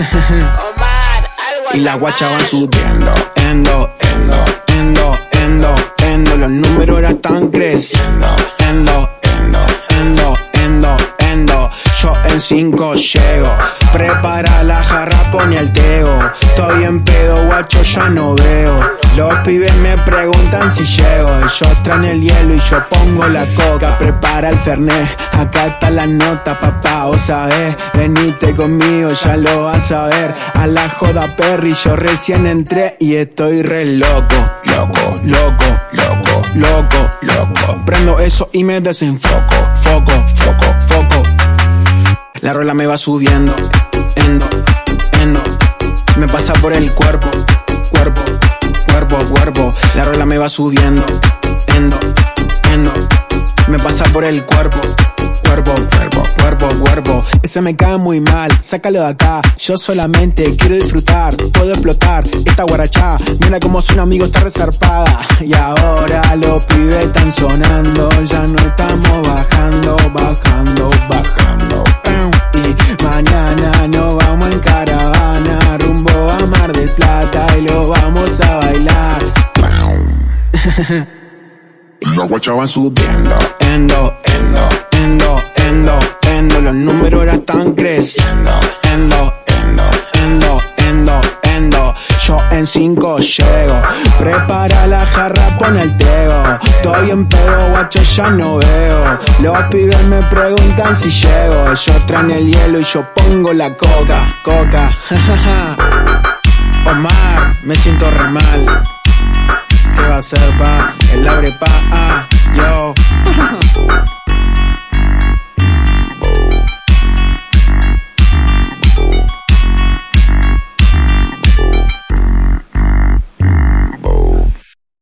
y la guacha va subiendo, endo, endo. 5 llego. Prepara la jarra, pone al tego. Estoy en pedo, guacho, ya no veo. Los pibes me preguntan si llego. Ellos traen el hielo y yo pongo la coca. Prepara el fernet, acá está la nota, papá, o sabés. Venite conmigo, ya lo vas a ver. A la joda perry, yo recién entré y estoy re loco. Loco, loco, loco, loco, loco. Prendo eso y me desenfoco. Foco, foco, foco la rola me va subiendo. Endo, endo. Me pasa por el cuerpo, cuerpo cuerpo cuerpo. La rola me va subiendo. Endo, endo. Me pasa por el cuerpo. Cuerpo, cuerpo, cuerpo, cuerpo. Ese me cae muy mal, sácalo de acá. Yo solamente quiero disfrutar, puedo explotar esta guarachá. Mira cómo son amigos, está resarpada. Y ahora los pibes están sonando, ya no estamos bajando, bajando, bajando. La guacha van subiendo, endo, endo, endo, endo, endo. Los números ya están creciendo, endo, endo, endo, endo, endo. Yo en cinco llego, prepara la jarra, pone el tego. Estoy en pedo, guacho, ya no veo. Los pibes me preguntan si llego. Ellos traen el hielo y yo pongo la coca, coca. Omar, me siento re mal el abre pa, ah, yo.